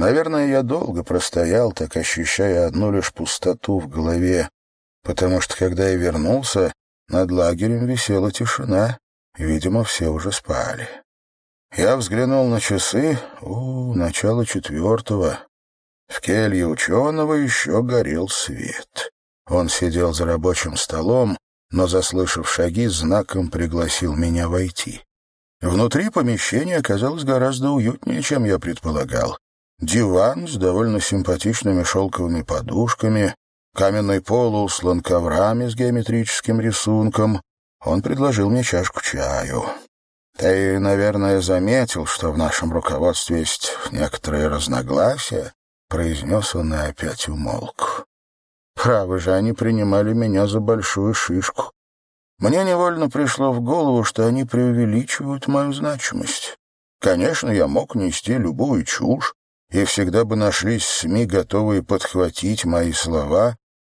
Наверное, я долго простоял, так ощущая одну лишь пустоту в голове, потому что, когда я вернулся, над лагерем висела тишина, видимо, все уже спали. Я взглянул на часы, у, начало четвертого. В келье ученого еще горел свет. Он сидел за рабочим столом, но, заслышав шаги, знаком пригласил меня войти. Внутри помещение оказалось гораздо уютнее, чем я предполагал. Диван с довольно симпатичными шелковыми подушками, каменный пол услан коврами с геометрическим рисунком. Он предложил мне чашку чаю. Ты, наверное, заметил, что в нашем руководстве есть некоторые разногласия, — произнес он и опять умолк. Право же, они принимали меня за большую шишку. Мне невольно пришло в голову, что они преувеличивают мою значимость. Конечно, я мог нести любую чушь, и всегда бы нашлись СМИ, готовые подхватить мои слова,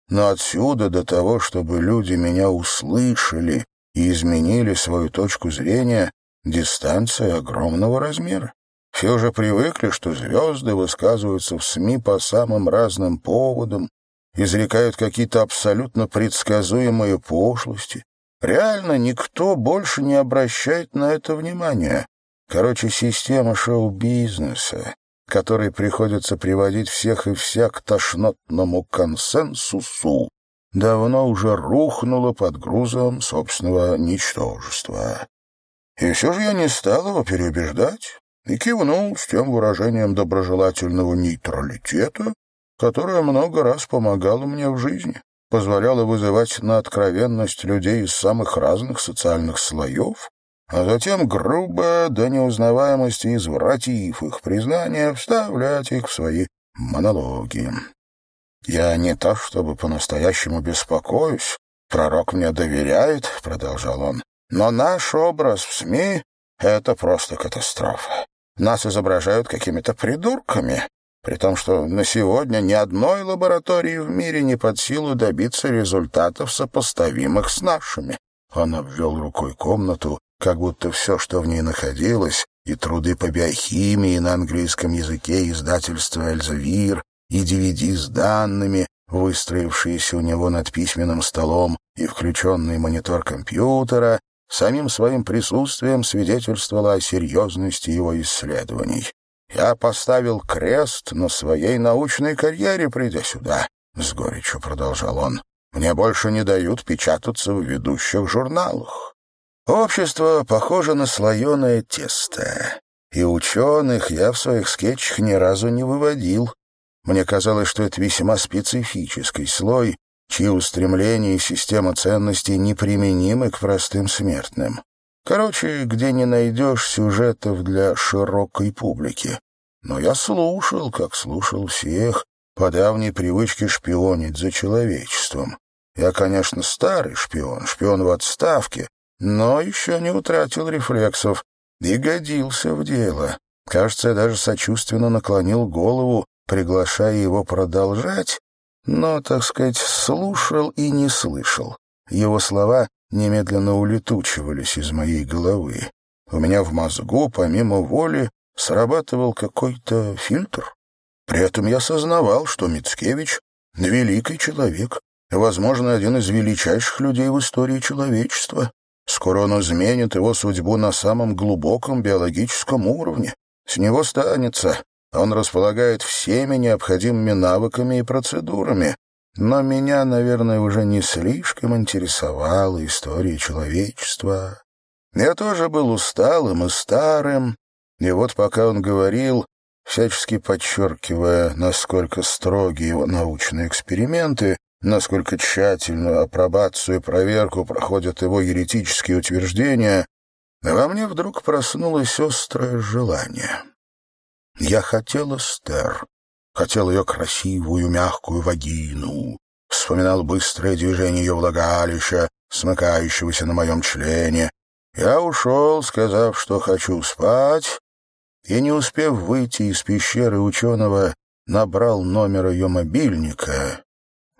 но отсюда до того, чтобы люди меня услышали и изменили свою точку зрения, дистанция огромного размера. Все уже привыкли, что звезды высказываются в СМИ по самым разным поводам, изрекают какие-то абсолютно предсказуемые пошлости, Реально никто больше не обращает на это внимания. Короче, система шоу-бизнеса, которой приходится приводить всех и вся к тошнотному консенсусу, давно уже рухнула под грузом собственного ничтожества. И все же я не стал его переубеждать и кивнул с тем выражением доброжелательного нейтралитета, которое много раз помогало мне в жизни позволяло вызывать на откровенность людей из самых разных социальных слоев, а затем грубо до неузнаваемости извратив их признания, вставлять их в свои монологи. «Я не то чтобы по-настоящему беспокоюсь, пророк мне доверяет», — продолжал он, «но наш образ в СМИ — это просто катастрофа. Нас изображают какими-то придурками, при том, что на сегодня ни одной лаборатории в мире не под силу добиться результатов, сопоставимых с нашими. Он обвел рукой комнату, как будто все, что в ней находилось, и труды по биохимии на английском языке издательства «Эльзавир», и DVD с данными, выстроившиеся у него над письменным столом, и включенный монитор компьютера, самим своим присутствием свидетельствовало о серьезности его исследований. Я поставил крест на своей научной карьере, придя сюда, — с горечью продолжал он. Мне больше не дают печататься в ведущих журналах. Общество похоже на слоеное тесто, и ученых я в своих скетчах ни разу не выводил. Мне казалось, что это весьма специфический слой, чьи устремления и система ценностей неприменимы к простым смертным. Короче, где не найдешь сюжетов для широкой публики. Но я слушал, как слушал всех, по давней привычке шпионить за человечеством. Я, конечно, старый шпион, шпион в отставке, но еще не утратил рефлексов и годился в дело. Кажется, я даже сочувственно наклонил голову, приглашая его продолжать, но, так сказать, слушал и не слышал. Его слова немедленно улетучивались из моей головы. У меня в мозгу, помимо воли, срабатывал какой-то фильтр. При этом я сознавал, что Мицкевич — великий человек, возможно, один из величайших людей в истории человечества. Скоро он изменит его судьбу на самом глубоком биологическом уровне. С него станется. Он располагает всеми необходимыми навыками и процедурами. Но меня, наверное, уже не слишком интересовала история человечества. Я тоже был усталым и старым, и вот пока он говорил, всячески подчеркивая, насколько строги его научные эксперименты, насколько тщательную апробацию и проверку проходят его еретические утверждения, во мне вдруг проснулось острое желание. Я хотел Эстер, хотел ее красивую мягкую вагину, вспоминал быстрое движение ее влагалища, смыкающегося на моем члене. Я ушел, сказав, что хочу спать, и, не успев выйти из пещеры ученого, набрал номер ее мобильника.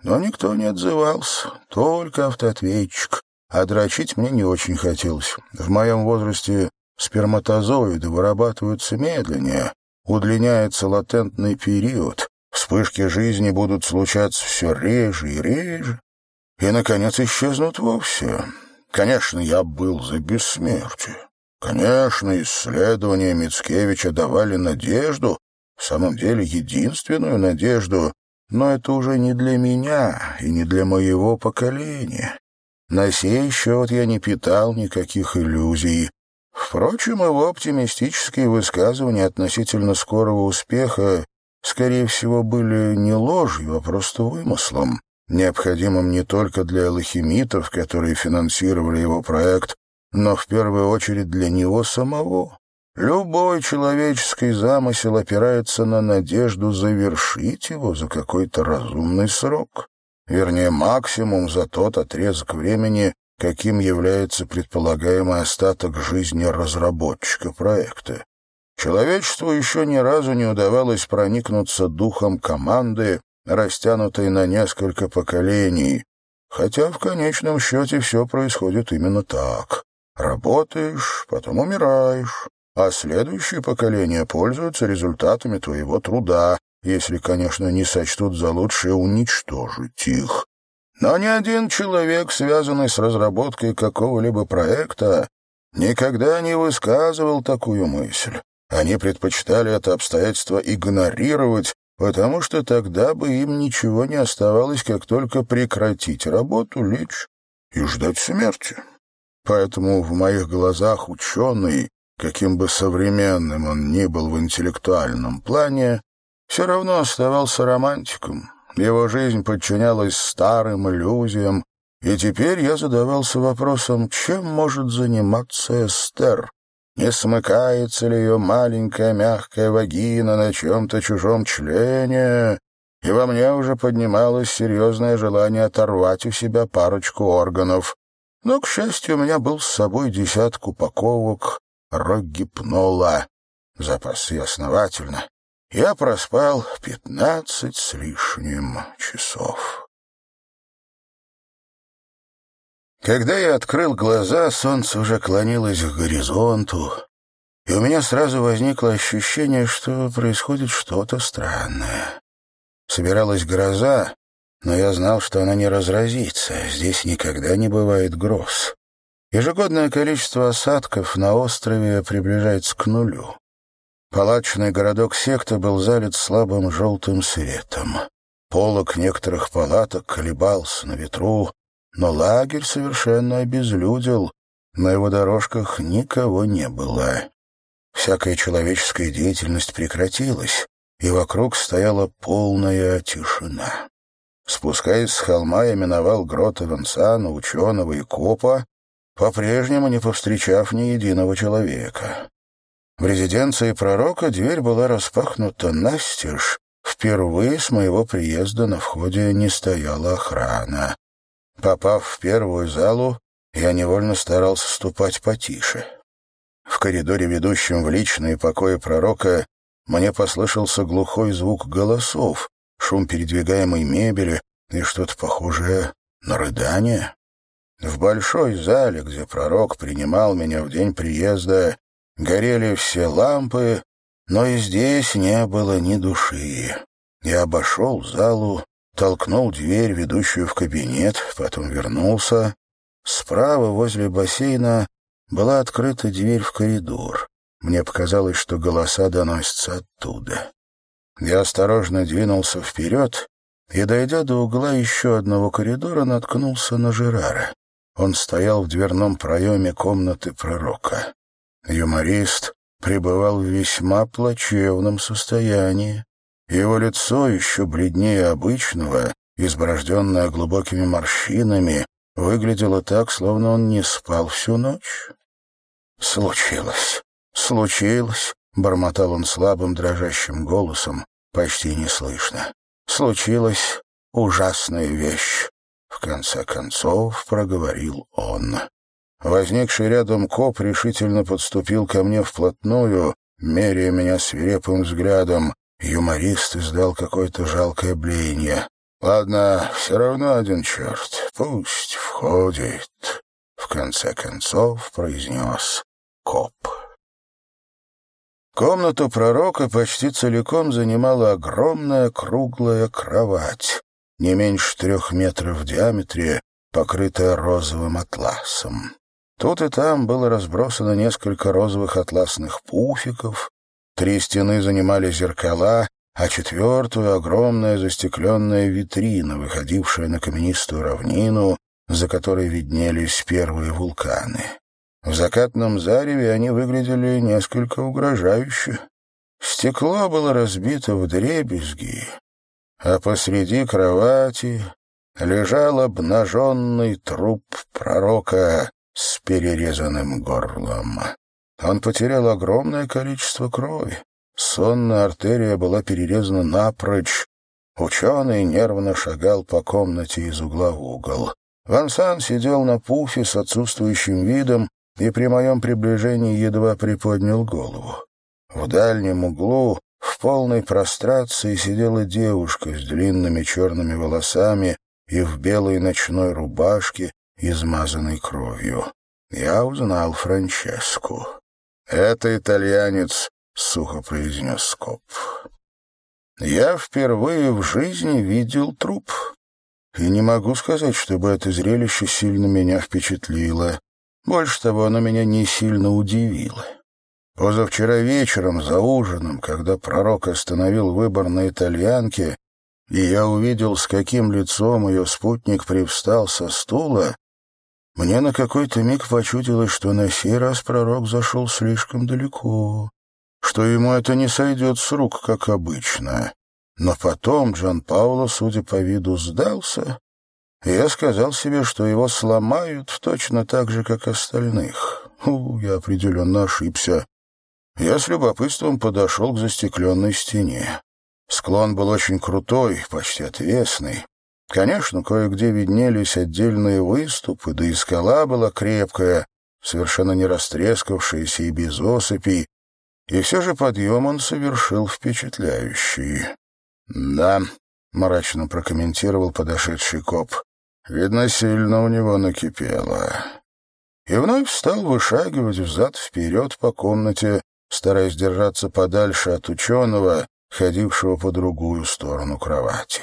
Но никто не отзывался, только автоответчик, а дрочить мне не очень хотелось. В моем возрасте сперматозоиды вырабатываются медленнее, удлиняется латентный период, вспышки жизни будут случаться все реже и реже, и, наконец, исчезнут вовсе. Конечно, я был за бессмертие. Конечно, исследования Мицкевича давали надежду, в самом деле единственную надежду, но это уже не для меня и не для моего поколения. На сей счет я не питал никаких иллюзий. Впрочем, его оптимистические высказывания относительно скорого успеха, скорее всего, были не ложью, а просто вымыслом, необходимым не только для алхимитов, которые финансировали его проект, но в первую очередь для него самого. Любой человеческий замысел опирается на надежду завершить его за какой-то разумный срок, вернее, максимум за тот отрезок времени, каким является предполагаемый остаток жизни разработчика проекта. Человечеству еще ни разу не удавалось проникнуться духом команды, растянутой на несколько поколений, хотя в конечном счете все происходит именно так. Работаешь, потом умираешь, а следующие поколения пользуются результатами твоего труда, если, конечно, не сочтут за лучшее уничтожить их. Но ни один человек, связанный с разработкой какого-либо проекта, никогда не высказывал такую мысль. Они предпочитали это обстоятельство игнорировать, потому что тогда бы им ничего не оставалось, как только прекратить работу, лечь и ждать смерти. Поэтому в моих глазах ученый, каким бы современным он ни был в интеллектуальном плане, все равно оставался романтиком, его жизнь подчинялась старым иллюзиям, и теперь я задавался вопросом, чем может заниматься Эстер? Не смыкается ли ее маленькая мягкая вагина на чем-то чужом члене? И во мне уже поднималось серьезное желание оторвать у себя парочку органов. Но, к счастью, у меня был с собой десяток упаковок рогипнола. Запас и основательно я проспал пятнадцать с лишним часов. Когда я открыл глаза, солнце уже клонилось к горизонту, и у меня сразу возникло ощущение, что происходит что-то странное. Собиралась гроза, но я знал, что она не разразится, здесь никогда не бывает гроз. Ежегодное количество осадков на острове приближается к нулю. Палачный городок секты был залит слабым желтым светом. Полок некоторых палаток колебался на ветру, но лагерь совершенно обезлюдил. На его дорожках никого не было. Всякая человеческая деятельность прекратилась, и вокруг стояла полная тишина. Спускаясь с холма, я миновал грот Эвансана, ученого и копа, по-прежнему не повстречав ни единого человека. В резиденции пророка дверь была распахнута настежь. Впервые с моего приезда на входе не стояла охрана. Попав в первую залу, я невольно старался ступать потише. В коридоре, ведущем в личные покои пророка, мне послышался глухой звук голосов, шум передвигаемой мебели и что-то похожее на рыдание. В большой зале, где пророк принимал меня в день приезда, Горели все лампы, но и здесь не было ни души. Я обошел залу, толкнул дверь, ведущую в кабинет, потом вернулся. Справа, возле бассейна, была открыта дверь в коридор. Мне показалось, что голоса доносятся оттуда. Я осторожно двинулся вперед и, дойдя до угла еще одного коридора, наткнулся на Жерара. Он стоял в дверном проеме комнаты пророка. Юморист пребывал в весьма плачевном состоянии. Его лицо, еще бледнее обычного, изборожденное глубокими морщинами, выглядело так, словно он не спал всю ночь. «Случилось, случилось», — бормотал он слабым дрожащим голосом, почти неслышно. «Случилась ужасная вещь», — конце концов проговорил он. Возникший рядом коп решительно подступил ко мне вплотную, меряя меня свирепым взглядом. Юморист издал какое-то жалкое блеяние. «Ладно, все равно один черт. Пусть входит», — в конце концов произнес коп. Комнату пророка почти целиком занимала огромная круглая кровать, не меньше трех метров в диаметре, покрытая розовым атласом. Тут и там было разбросано несколько розовых атласных пуфиков, три стены занимали зеркала, а четвертую — огромная застекленная витрина, выходившая на каменистую равнину, за которой виднелись первые вулканы. В закатном зареве они выглядели несколько угрожающе. Стекло было разбито в дребезги, а посреди кровати лежал обнаженный труп пророка с перерезанным горлом. Он потерял огромное количество крови. Сонная артерия была перерезана напрочь. Ученый нервно шагал по комнате из угла в угол. Вансан сидел на пуфе с отсутствующим видом и при моем приближении едва приподнял голову. В дальнем углу, в полной прострации, сидела девушка с длинными черными волосами и в белой ночной рубашке, измазанной кровью. Я узнал Франческу. «Это итальянец», — сухо произнес Скоп. «Я впервые в жизни видел труп, и не могу сказать, чтобы это зрелище сильно меня впечатлило. Больше того, оно меня не сильно удивило. Позавчера вечером за ужином, когда пророк остановил выбор на итальянке, и я увидел, с каким лицом ее спутник привстал со стула, мне на какой-то миг почудилось, что на сей раз пророк зашел слишком далеко, что ему это не сойдет с рук, как обычно. Но потом Джан Пауло, судя по виду, сдался я сказал себе, что его сломают точно так же, как остальных. У, я определенно ошибся. Я с любопытством подошел к застекленной стене. Склон был очень крутой, почти отвесный. Конечно, кое-где виднелись отдельные выступы, да и скала была крепкая, совершенно не растрескавшаяся и без осыпей, и все же подъем он совершил впечатляющий. «Да», — мрачно прокомментировал подошедший коп, Видно, сильно у него накипело. И вновь стал вышагивать взад-вперед по комнате, стараясь держаться подальше от ученого, ходившего по другую сторону кровати.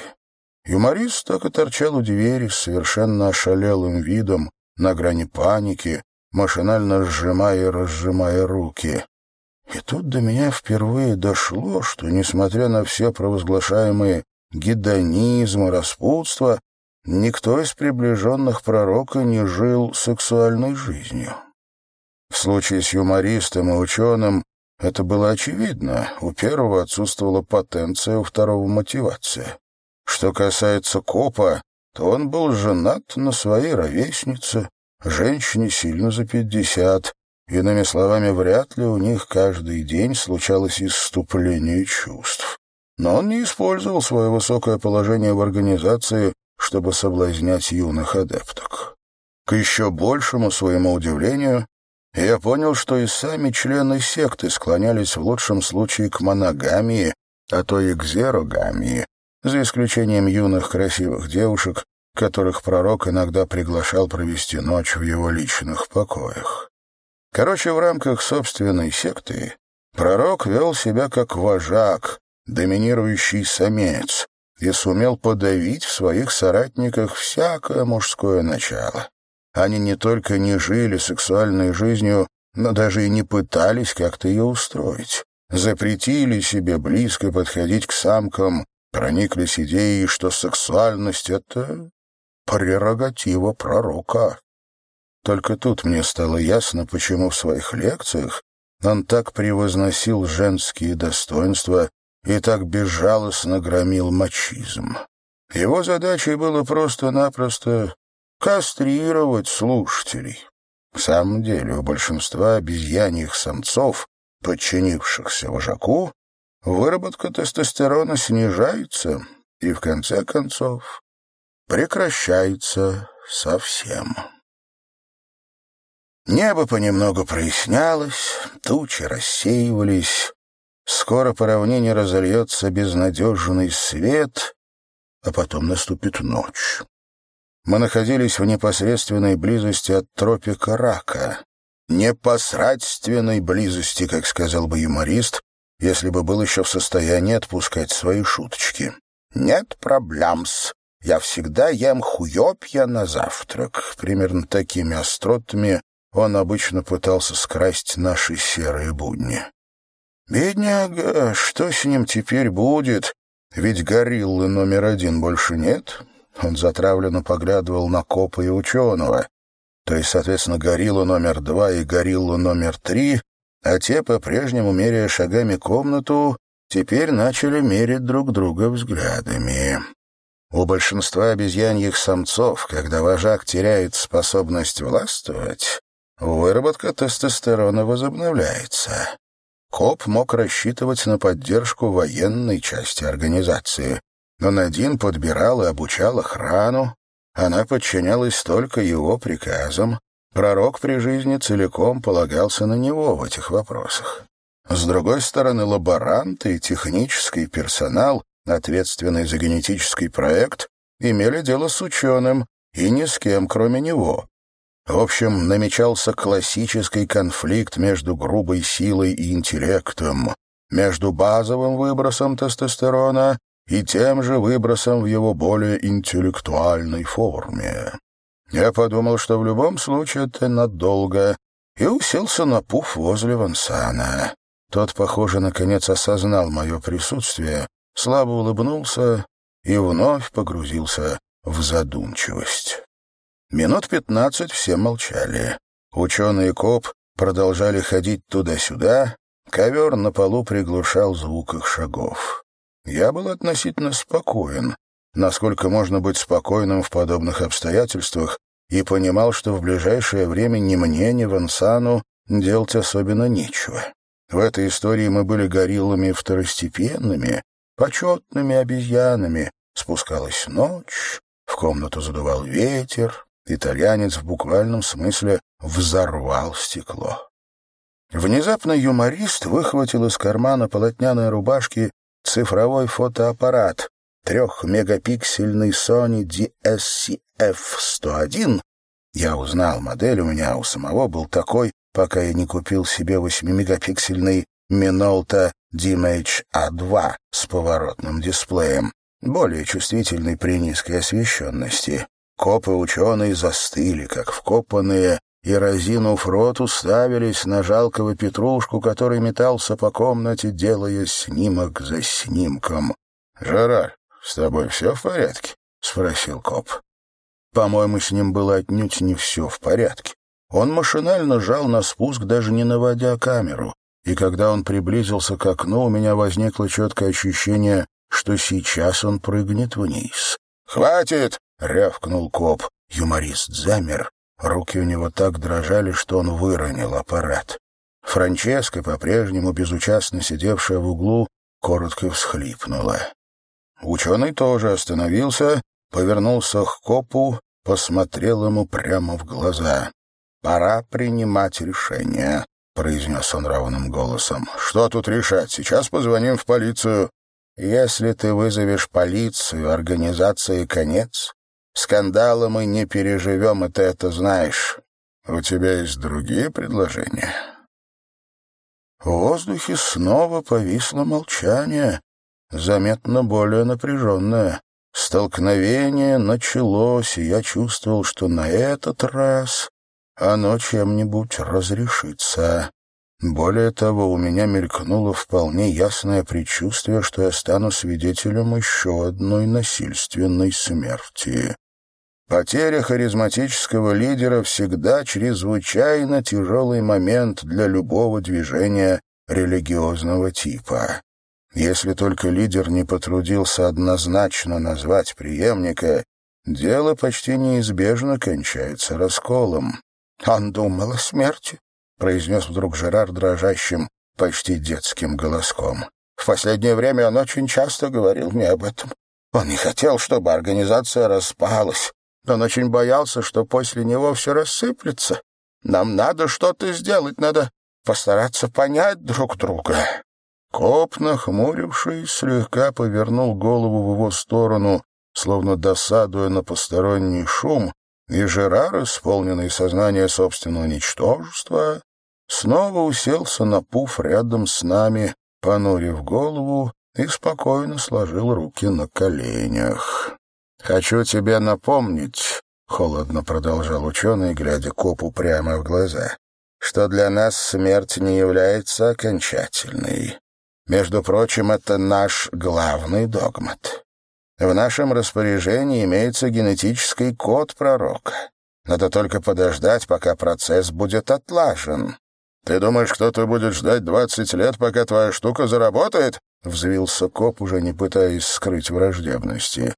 Юморист так и торчал у двери с совершенно ошалелым видом, на грани паники, машинально сжимая и разжимая руки. И тут до меня впервые дошло, что, несмотря на все провозглашаемые гедонизм и распутство, никто из приближенных пророка не жил сексуальной жизнью. В случае с юмористом и ученым это было очевидно. У первого отсутствовала потенция, у второго — мотивация. Что касается копа, то он был женат на своей ровеснице, женщине сильно за пятьдесят. Иными словами, вряд ли у них каждый день случалось исступление чувств. Но он не использовал свое высокое положение в организации чтобы соблазнять юных адепток. К еще большему своему удивлению, я понял, что и сами члены секты склонялись в лучшем случае к моногамии, а то и к зерогамии, за исключением юных красивых девушек, которых пророк иногда приглашал провести ночь в его личных покоях. Короче, в рамках собственной секты пророк вел себя как вожак, доминирующий самец, и сумел подавить в своих соратниках всякое мужское начало. Они не только не жили сексуальной жизнью, но даже и не пытались как-то ее устроить. Запретили себе близко подходить к самкам, прониклись идеей, что сексуальность — это прерогатива пророка. Только тут мне стало ясно, почему в своих лекциях он так превозносил женские достоинства и так безжалостно громил мачизм. Его задачей было просто-напросто кастрировать слушателей. В самом деле, у большинства обезьяньих самцов, подчинившихся вожаку, выработка тестостерона снижается и, в конце концов, прекращается совсем. Небо понемногу прояснялось, тучи рассеивались, Скоро по равнине разольется безнадежный свет, а потом наступит ночь. Мы находились в непосредственной близости от тропика Рака. непосредственной близости, как сказал бы юморист, если бы был еще в состоянии отпускать свои шуточки. «Нет проблем-с. Я всегда ем хуёпья на завтрак». Примерно такими остротами он обычно пытался скрасть наши серые будни. «Бедняга, что с ним теперь будет? Ведь гориллы номер один больше нет». Он затравленно поглядывал на копа и ученого, то есть, соответственно, гориллу номер два и гориллу номер три, а те, по-прежнему меряя шагами комнату, теперь начали мерить друг друга взглядами. У большинства обезьяньих самцов, когда вожак теряет способность властвовать, выработка тестостерона возобновляется. Коп мог рассчитывать на поддержку военной части организации. Он один подбирал и обучал охрану, она подчинялась только его приказам, пророк при жизни целиком полагался на него в этих вопросах. С другой стороны, лаборанты и технический персонал, ответственный за генетический проект, имели дело с ученым и ни с кем, кроме него. В общем, намечался классический конфликт между грубой силой и интеллектом, между базовым выбросом тестостерона и тем же выбросом в его более интеллектуальной форме. Я подумал, что в любом случае это надолго, и уселся на пуф возле Вансана. Тот, похоже, наконец осознал мое присутствие, слабо улыбнулся и вновь погрузился в задумчивость. Минут пятнадцать все молчали. Ученый и коп продолжали ходить туда-сюда, ковер на полу приглушал звук их шагов. Я был относительно спокоен, насколько можно быть спокойным в подобных обстоятельствах, и понимал, что в ближайшее время ни мне, ни Вансану делать особенно нечего. В этой истории мы были гориллами второстепенными, почетными обезьянами. Спускалась ночь, в комнату задувал ветер, Итальянец в буквальном смысле взорвал стекло. Внезапно юморист выхватил из кармана полотняной рубашки цифровой фотоаппарат, трехмегапиксельный Sony DSCF-101. Я узнал модель, у меня у самого был такой, пока я не купил себе 8-мегапиксельный Minolta DMH A2 с поворотным дисплеем, более чувствительный при низкой освещенности. Копы ученые застыли, как вкопанные, и, разинув рот, уставились на жалкого Петрушку, который метался по комнате, делая снимок за снимком. — Жерар, с тобой все в порядке? — спросил коп. По-моему, с ним было отнюдь не все в порядке. Он машинально жал на спуск, даже не наводя камеру, и когда он приблизился к окну, у меня возникло четкое ощущение, что сейчас он прыгнет вниз. «Хватит!» — рявкнул коп. Юморист замер. Руки у него так дрожали, что он выронил аппарат. Франческа, по-прежнему безучастно сидевшая в углу, коротко всхлипнула. Ученый тоже остановился, повернулся к копу, посмотрел ему прямо в глаза. «Пора принимать решение», — произнес он ровным голосом. «Что тут решать? Сейчас позвоним в полицию». «Если ты вызовешь полицию, организации конец, Скандала мы не переживем, и ты это знаешь. У тебя есть другие предложения?» В воздухе снова повисло молчание, заметно более напряженное. Столкновение началось, и я чувствовал, что на этот раз оно чем-нибудь разрешится. Более того, у меня мелькнуло вполне ясное предчувствие, что я стану свидетелем еще одной насильственной смерти. Потеря харизматического лидера всегда чрезвычайно тяжелый момент для любого движения религиозного типа. Если только лидер не потрудился однозначно назвать преемника, дело почти неизбежно кончается расколом. «Он думал о смерти», — произнес вдруг Жерар дрожащим, почти детским голоском. «В последнее время он очень часто говорил мне об этом. Он не хотел, чтобы организация распалась, он очень боялся, что после него все рассыплется. Нам надо что-то сделать, надо постараться понять друг друга». Коп, нахмурившись, слегка повернул голову в его сторону, словно досадуя на посторонний шум, и Жерар, исполненный сознания собственного ничтожества, снова уселся на пуф рядом с нами, понурив голову и спокойно сложил руки на коленях. «Хочу тебе напомнить», — холодно продолжал ученый, глядя копу прямо в глаза, «что для нас смерть не является окончательной. Между прочим, это наш главный догмат. В нашем распоряжении имеется генетический код пророка. Надо только подождать, пока процесс будет отлажен. «Ты думаешь, кто-то будет ждать двадцать лет, пока твоя штука заработает?» — взвился коп, уже не пытаясь скрыть враждебности.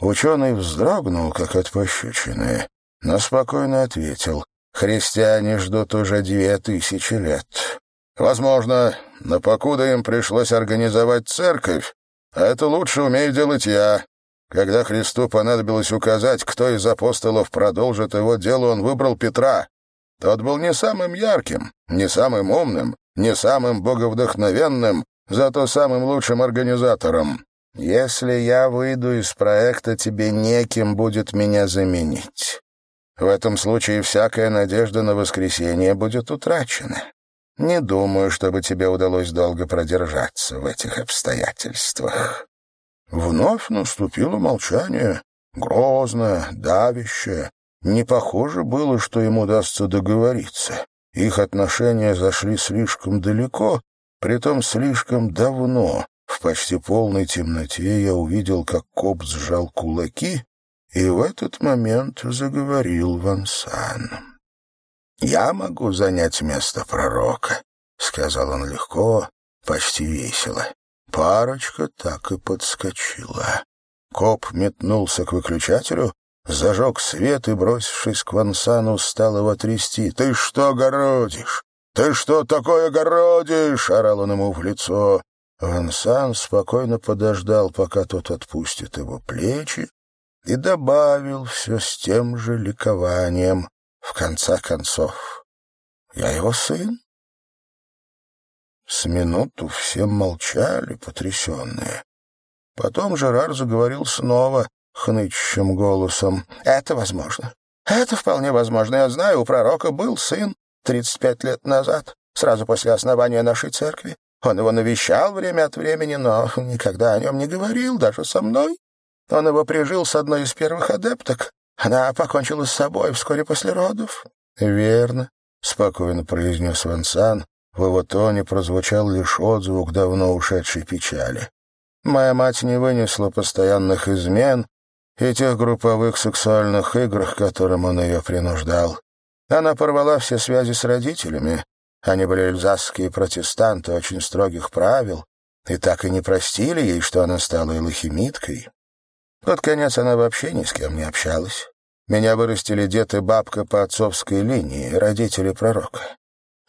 Ученый вздрогнул, как от пощечины, но спокойно ответил. «Христиане ждут уже две тысячи лет. Возможно, но покуда им пришлось организовать церковь, а это лучше умею делать я. Когда Христу понадобилось указать, кто из апостолов продолжит его дело, он выбрал Петра. Тот был не самым ярким, не самым умным, не самым боговдохновенным, зато самым лучшим организатором. Если я выйду из проекта, тебе неким будет меня заменить. В этом случае всякая надежда на воскресенье будет утрачена. Не думаю, чтобы тебе удалось долго продержаться в этих обстоятельствах». Вновь наступило молчание, грозное, давящее. Не похоже было, что ему удастся договориться. Их отношения зашли слишком далеко, притом слишком давно. В почти полной темноте я увидел, как коп сжал кулаки, и в этот момент заговорил Вансан. «Я могу занять место пророка», — сказал он легко, почти весело. Парочка так и подскочила. Коп метнулся к выключателю, зажег свет и, бросившись к Вансану, стал его трясти. «Ты что городишь? Ты что такое городишь?» — орал он ему в лицо. Вансан спокойно подождал, пока тот отпустит его плечи, и добавил все с тем же ликованием. В конце концов, я его сын. С минуту все молчали, потрясенные. Потом Жерар заговорил снова хнычущим голосом. «Это возможно. Это вполне возможно. Я знаю, у пророка был сын тридцать пять лет назад, сразу после основания нашей церкви. Он его навещал время от времени, но никогда о нем не говорил, даже со мной. Он его прижил с одной из первых адепток. Она покончила с собой вскоре после родов. — Верно, — спокойно произнес Вансан. В его тоне прозвучал лишь отзвук давно ушедшей печали. Моя мать не вынесла постоянных измен и тех групповых сексуальных игр, которым он ее принуждал. Она порвала все связи с родителями. Они были эльзасские протестанты очень строгих правил, и так и не простили ей, что она стала элохимиткой. Под конец она вообще ни с кем не общалась. Меня вырастили дед и бабка по отцовской линии, родители пророка.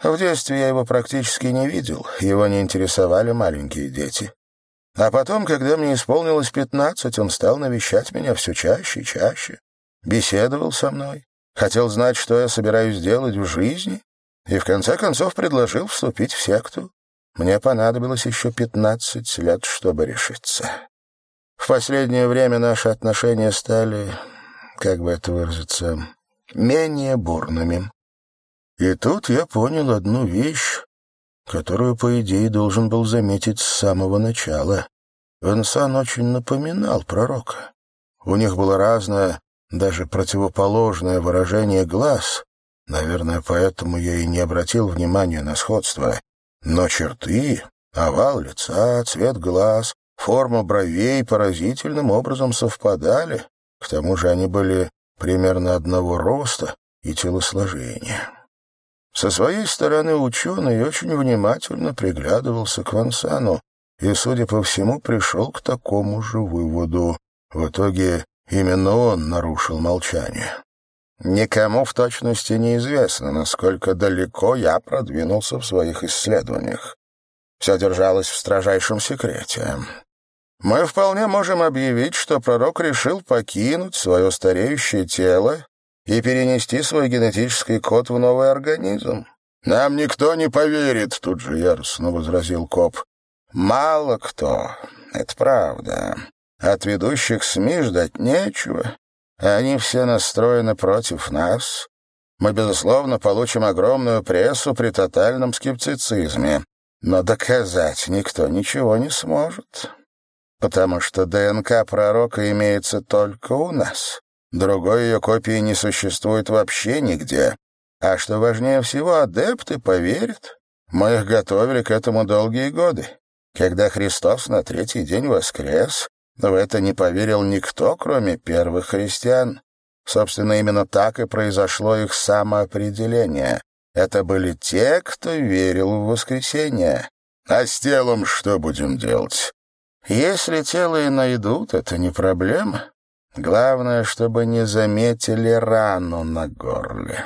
В детстве я его практически не видел, его не интересовали маленькие дети. А потом, когда мне исполнилось пятнадцать, он стал навещать меня все чаще и чаще, беседовал со мной, хотел знать, что я собираюсь делать в жизни, и в конце концов предложил вступить в секту. Мне понадобилось еще пятнадцать лет, чтобы решиться. В последнее время наши отношения стали, как бы это выразиться, менее бурными. И тут я понял одну вещь, которую, по идее, должен был заметить с самого начала. Венсан очень напоминал пророка. У них было разное, даже противоположное выражение глаз. Наверное, поэтому я и не обратил внимания на сходство. Но черты, овал лица, цвет глаз, Форма бровей поразительным образом совпадали, к тому же они были примерно одного роста и телосложения. Со своей стороны ученый очень внимательно приглядывался к Вансану и, судя по всему, пришел к такому же выводу. В итоге именно он нарушил молчание. Никому в точности неизвестно, насколько далеко я продвинулся в своих исследованиях. Все держалось в строжайшем секрете. Мы вполне можем объявить, что пророк решил покинуть свое стареющее тело и перенести свой генетический код в новый организм. «Нам никто не поверит», — тут же яростно возразил коп. «Мало кто, это правда. От ведущих СМИ ждать нечего. Они все настроены против нас. Мы, безусловно, получим огромную прессу при тотальном скептицизме. Но доказать никто ничего не сможет. Потому что ДНК пророка имеется только у нас. Другой ее копии не существует вообще нигде. А что важнее всего, адепты поверят. Мы их готовили к этому долгие годы. Когда Христос на третий день воскрес, в это не поверил никто, кроме первых христиан. Собственно, именно так и произошло их самоопределение. Это были те, кто верил в воскресение. А с телом что будем делать? Если тело и найдут, это не проблема. Главное, чтобы не заметили рану на горле.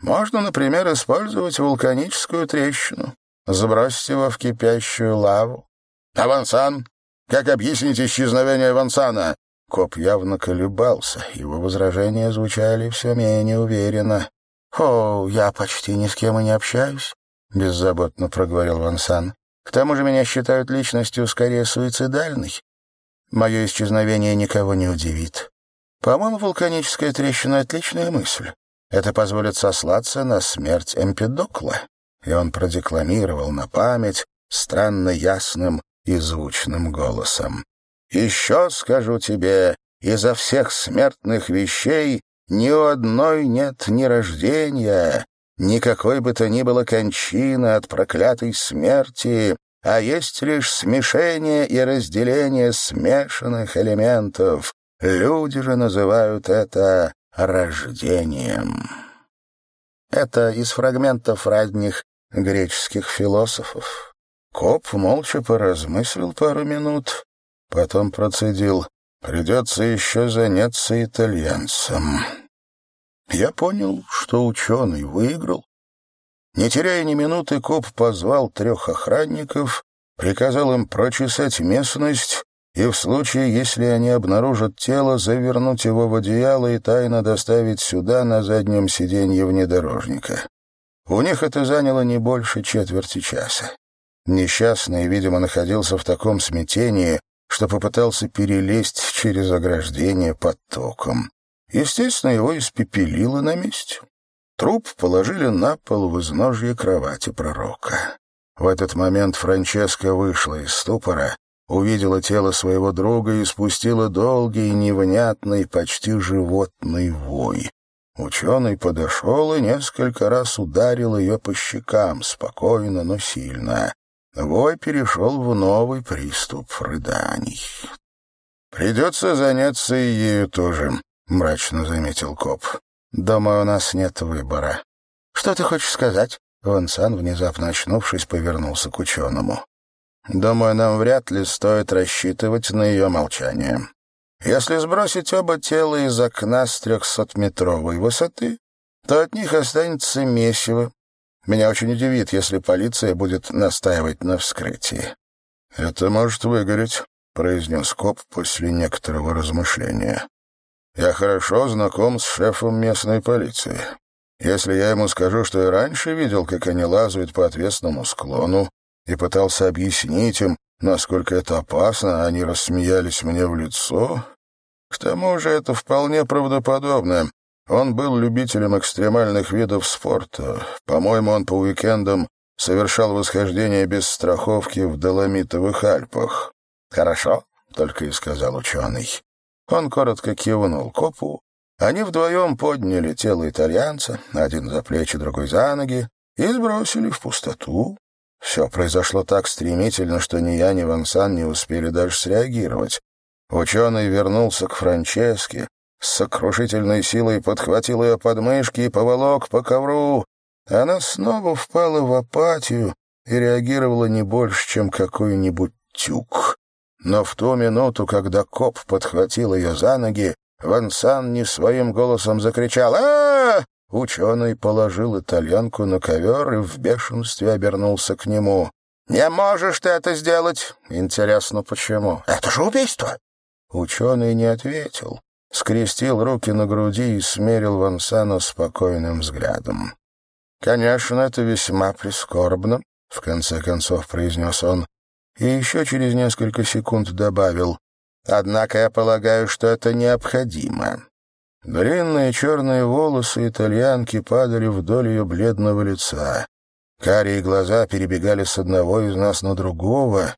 Можно, например, использовать вулканическую трещину, забросить его в кипящую лаву. «Авансан! Как объяснить исчезновение Авансана?» Коп явно колебался, его возражения звучали все менее уверенно. «О, я почти ни с кем и не общаюсь», — беззаботно проговорил Вансан. «К тому же меня считают личностью скорее суицидальной. Мое исчезновение никого не удивит. По-моему, вулканическая трещина — отличная мысль. Это позволит сослаться на смерть Эмпидокла». И он продекламировал на память странно ясным и звучным голосом. «Еще скажу тебе, изо всех смертных вещей ни у одной нет ни рождения, никакой бы то ни было кончины от проклятой смерти, а есть лишь смешение и разделение смешанных элементов. Люди же называют это рождением. Это из фрагментов ранних греческих философов. Коп молча поразмыслил пару минут, потом процедил. Придется еще заняться итальянцем. Я понял, что ученый выиграл. Не теряя ни минуты, коп позвал трех охранников, приказал им прочесать местность и в случае, если они обнаружат тело, завернуть его в одеяло и тайно доставить сюда на заднем сиденье внедорожника. У них это заняло не больше четверти часа. Несчастный, видимо, находился в таком смятении, что попытался перелезть через ограждение под током. Естественно, его испепелило на месте. Труп положили на пол в изножье кровати пророка. В этот момент Франческа вышла из ступора, увидела тело своего друга и спустила долгий, невнятный, почти животный вой. Ученый подошел и несколько раз ударил ее по щекам, спокойно, но сильно. Вой перешел в новый приступ рыданий. «Придется заняться и ею тоже», — мрачно заметил коп. «Думаю, у нас нет выбора». «Что ты хочешь сказать?» Вансан, внезапно очнувшись, повернулся к ученому. «Думаю, нам вряд ли стоит рассчитывать на ее молчание. Если сбросить оба тела из окна с трехсотметровой высоты, то от них останется месиво, меня очень удивит, если полиция будет настаивать на вскрытии. «Это может выгореть», — произнес коп после некоторого размышления. «Я хорошо знаком с шефом местной полиции. Если я ему скажу, что и раньше видел, как они лазают по отвесному склону, и пытался объяснить им, насколько это опасно, а они рассмеялись мне в лицо, к тому же это вполне правдоподобно, он был любителем экстремальных видов спорта. По-моему, он по уикендам совершал восхождение без страховки в Доломитовых Альпах. «Хорошо», — только и сказал ученый. Он коротко кивнул копу. Они вдвоем подняли тело итальянца, один за плечи, другой за ноги, и сбросили в пустоту. Все произошло так стремительно, что ни я, ни Вансан не успели даже среагировать. Ученый вернулся к Франческе, с сокрушительной силой подхватил ее подмышки и поволок по ковру. Она снова впала в апатию и реагировала не больше, чем какой-нибудь тюк. Но в ту минуту, когда коп подхватил ее за ноги, Вансан не своим голосом закричал а, -а, Ученый положил итальянку на ковер и в бешенстве обернулся к нему. «Не можешь ты это сделать!» «Интересно, почему?» «Это же убийство!» Ученый не ответил скрестил руки на груди и смерил Вансана спокойным взглядом. «Конечно, это весьма прискорбно», — в конце концов произнес он, и еще через несколько секунд добавил, «Однако я полагаю, что это необходимо. Длинные черные волосы итальянки падали вдоль ее бледного лица. Карие глаза перебегали с одного из нас на другого.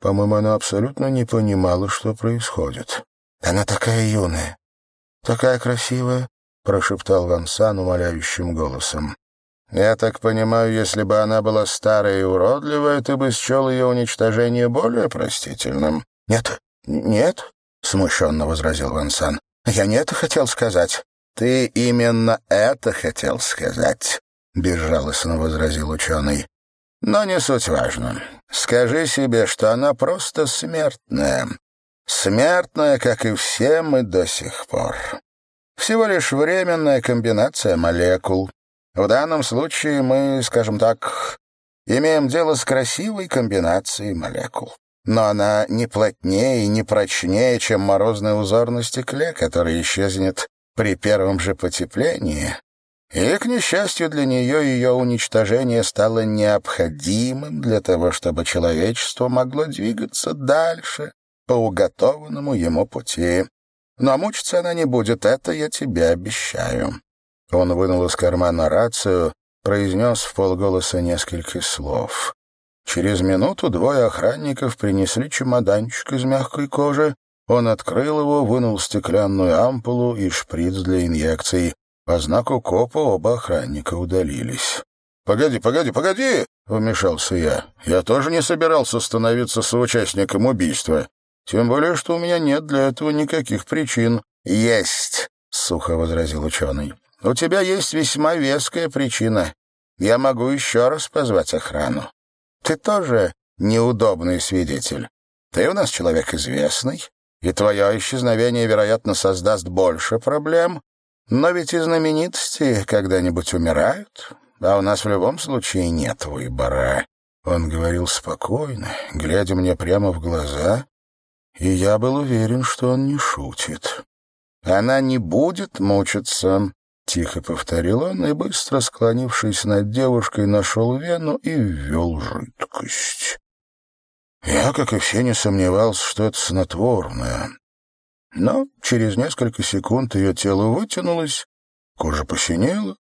По-моему, она абсолютно не понимала, что происходит. «Она такая юная, такая красивая», — прошептал Вансан умоляющим голосом. «Я так понимаю, если бы она была старая и уродливая, ты бы счел ее уничтожение более простительным?» «Нет, нет», — смущенно возразил Вансан. «Я не это хотел сказать». «Ты именно это хотел сказать», — безжалостно возразил ученый. «Но не суть важно. Скажи себе, что она просто смертная. Смертная, как и все мы до сих пор. Всего лишь временная комбинация молекул. В данном случае мы, скажем так, имеем дело с красивой комбинацией молекул. Но она не плотнее и не прочнее, чем морозный узор на стекле, который исчезнет при первом же потеплении. И, к несчастью для нее, ее уничтожение стало необходимым для того, чтобы человечество могло двигаться дальше по уготованному ему пути. Но мучиться она не будет, это я тебе обещаю». Он вынул из кармана рацию, произнес в полголоса несколько слов. Через минуту двое охранников принесли чемоданчик из мягкой кожи. Он открыл его, вынул стеклянную ампулу и шприц для инъекций. По знаку копа оба охранника удалились. «Погоди, погоди, погоди!» — вмешался я. «Я тоже не собирался становиться соучастником убийства. Тем более, что у меня нет для этого никаких причин». «Есть!» — сухо возразил ученый. «У тебя есть весьма веская причина. Я могу еще раз позвать охрану. Ты тоже неудобный свидетель. Ты у нас человек известный, и твое исчезновение, вероятно, создаст больше проблем. Но ведь и знаменитости когда-нибудь умирают, а у нас в любом случае нет выбора». Он говорил спокойно, глядя мне прямо в глаза, и я был уверен, что он не шутит. «Она не будет мучиться», — тихо повторил он и, быстро склонившись над девушкой, нашел вену и ввел жидкость. Я, как и все, не сомневался, что это снотворное. Но через несколько секунд ее тело вытянулось, кожа посинела,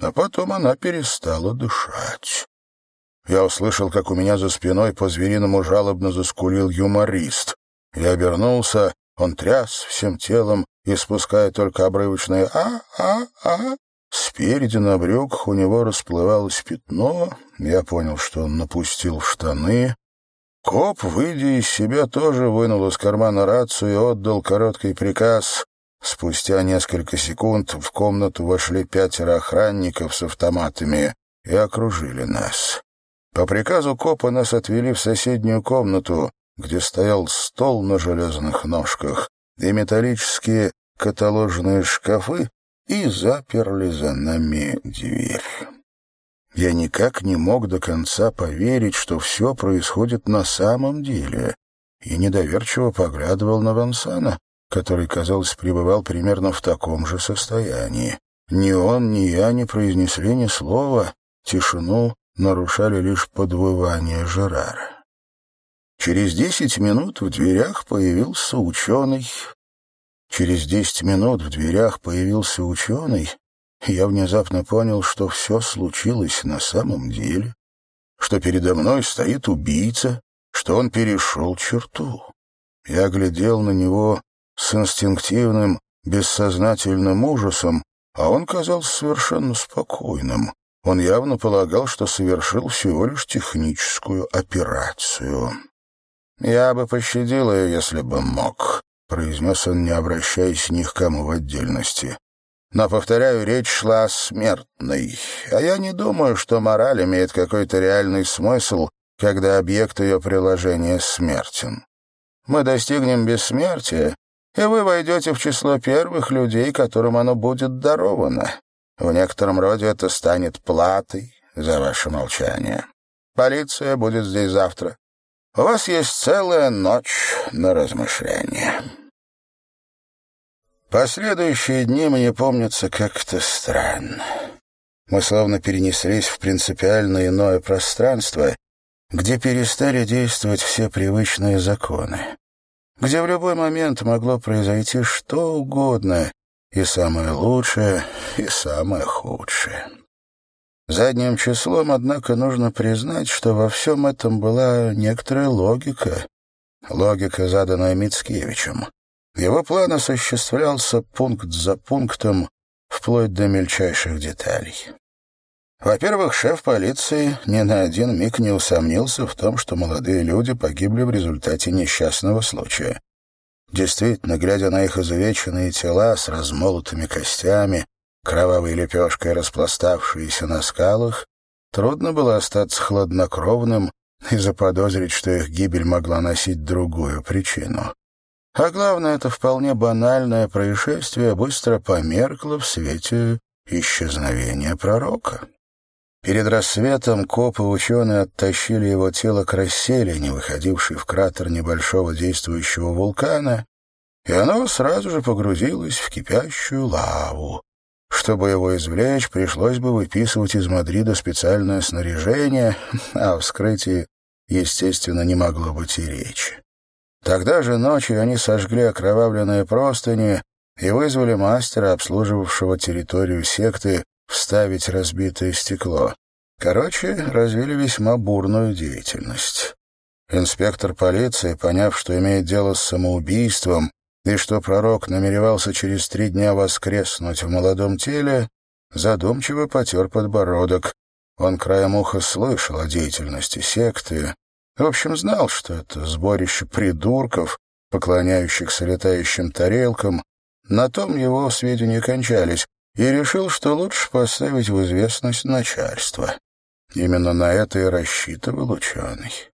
а потом она перестала дышать. Я услышал, как у меня за спиной по-звериному жалобно заскулил юморист. Я обернулся, он тряс всем телом, испуская только обрывочные «а-а-а». Спереди на брюках у него расплывалось пятно. Я понял, что он напустил в штаны. Коп, выйдя из себя, тоже вынул из кармана рацию и отдал короткий приказ. Спустя несколько секунд в комнату вошли пятеро охранников с автоматами и окружили нас. По приказу копа нас отвели в соседнюю комнату, где стоял стол на железных ножках и металлические каталожные шкафы, и заперли за нами дверь. Я никак не мог до конца поверить, что все происходит на самом деле, и недоверчиво поглядывал на Вансана, который, казалось, пребывал примерно в таком же состоянии. Ни он, ни я не произнесли ни слова, тишину нарушали лишь подвывание Жерара. Через десять минут в дверях появился ученый. Через десять минут в дверях появился ученый, я внезапно понял, что все случилось на самом деле, что передо мной стоит убийца, что он перешел черту. Я глядел на него с инстинктивным, бессознательным ужасом, а он казался совершенно спокойным. Он явно полагал, что совершил всего лишь техническую операцию. «Я бы пощадил ее, если бы мог», — произнес он, не обращаясь ни к кому в отдельности. «Но, повторяю, речь шла о смертной, а я не думаю, что мораль имеет какой-то реальный смысл, когда объект ее приложения смертен. Мы достигнем бессмертия, и вы войдете в число первых людей, которым оно будет даровано. В некотором роде это станет платой за ваше молчание. Полиция будет здесь завтра. У вас есть целая ночь на размышление. Последующие дни мне помнятся как-то странно. Мы словно перенеслись в принципиально иное пространство, где перестали действовать все привычные законы, где в любой момент могло произойти что угодно, и самое лучшее, и самое худшее. Задним числом, однако, нужно признать, что во всем этом была некоторая логика. Логика, заданная Мицкевичем. Его план осуществлялся пункт за пунктом, вплоть до мельчайших деталей. Во-первых, шеф полиции ни на один миг не усомнился в том, что молодые люди погибли в результате несчастного случая. Действительно, глядя на их изувеченные тела с размолотыми костями, кровавой лепешкой распластавшиеся на скалах, трудно было остаться хладнокровным и заподозрить, что их гибель могла носить другую причину. А главное, это вполне банальное происшествие быстро померкло в свете исчезновения пророка. Перед рассветом копы ученые оттащили его тело к расселине, выходившей в кратер небольшого действующего вулкана, и оно сразу же погрузилось в кипящую лаву. Чтобы его извлечь, пришлось бы выписывать из Мадрида специальное снаряжение, а о вскрытии, естественно, не могло быть и речи. Тогда же ночью они сожгли окровавленные простыни и вызвали мастера, обслуживавшего территорию секты, вставить разбитое стекло. Короче, развили весьма бурную деятельность. Инспектор полиции, поняв, что имеет дело с самоубийством и что пророк намеревался через три дня воскреснуть в молодом теле, задумчиво потер подбородок. Он краем уха слышал о деятельности секты. В общем, знал, что это сборище придурков, поклоняющихся летающим тарелкам. На том его сведения кончались, и решил, что лучше поставить в известность начальство. Именно на это и рассчитывал ученый.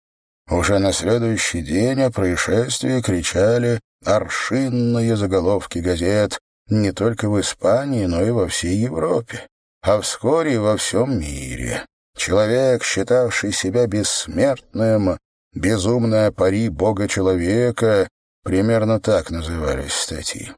Уже на следующий день о происшествии кричали аршинные заголовки газет не только в Испании, но и во всей Европе, а вскоре и во всем мире. Человек, считавший себя бессмертным, безумная пари бога-человека, примерно так назывались статьи.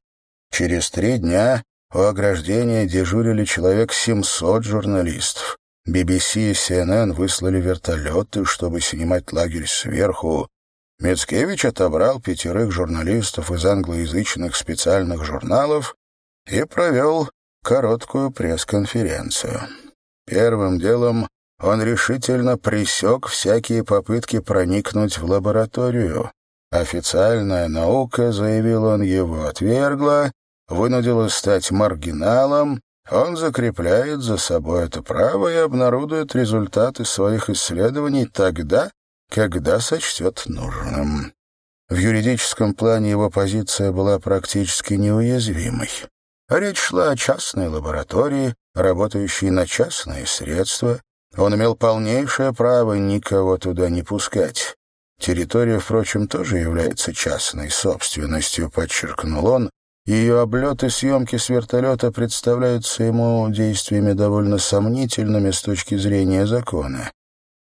Через три дня у ограждения дежурили человек 700 журналистов. BBC и CNN выслали вертолеты, чтобы снимать лагерь сверху. Мицкевич отобрал пятерых журналистов из англоязычных специальных журналов и провел короткую пресс-конференцию. Первым делом он решительно пресек всякие попытки проникнуть в лабораторию. Официальная наука, заявил он, его отвергла, вынудила стать маргиналом, он закрепляет за собой это право и обнародует результаты своих исследований тогда, когда сочтет нужным. В юридическом плане его позиция была практически неуязвимой. Речь шла о частной лаборатории, работающей на частные средства. Он имел полнейшее право никого туда не пускать. Территория, впрочем, тоже является частной собственностью, подчеркнул он, ее облеты съемки с вертолета представляются ему действиями довольно сомнительными с точки зрения закона.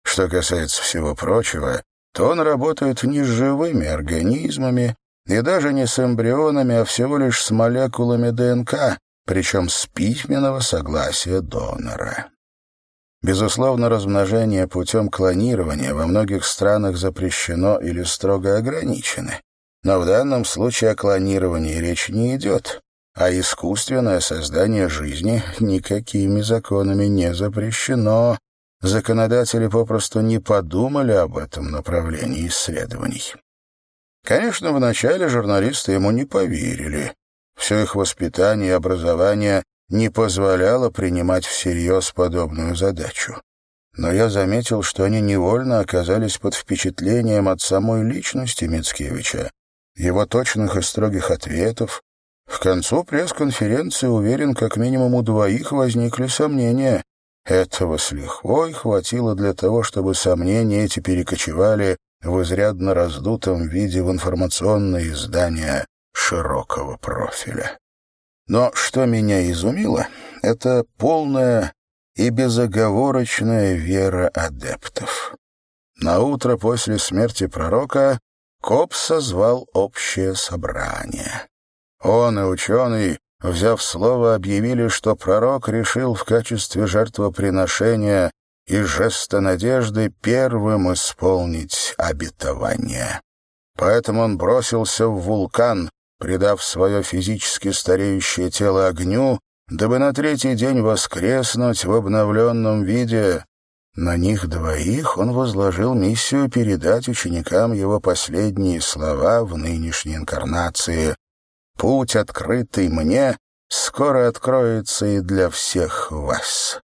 Что касается всего прочего, то он работает не с живыми организмами и даже не с эмбрионами, а всего лишь с молекулами ДНК, причем с письменного согласия донора. Безусловно, размножение путем клонирования во многих странах запрещено или строго ограничено. Но в данном случае о клонировании речи не идет, а искусственное создание жизни никакими законами не запрещено. Законодатели попросту не подумали об этом направлении исследований. Конечно, вначале журналисты ему не поверили. Все их воспитание и образование не позволяло принимать всерьез подобную задачу. Но я заметил, что они невольно оказались под впечатлением от самой личности Мицкевича, его точных и строгих ответов. К концу пресс-конференции, уверен, как минимум у двоих возникли сомнения. Этого с лихвой хватило для того, чтобы сомнения эти перекочевали в изрядно раздутом виде в информационное издание широкого профиля. Но что меня изумило, это полная и безоговорочная вера адептов. На утро после смерти пророка Коп созвал общее собрание. Он и ученый, взяв слово, объявили, что пророк решил в качестве жертвоприношения и жеста надежды первым исполнить обетование. Поэтому он бросился в вулкан, предав свое физически стареющее тело огню, дабы на третий день воскреснуть в обновленном виде. На них двоих он возложил миссию передать ученикам его последние слова в нынешней инкарнации. «Путь, открытый мне, скоро откроется и для всех вас».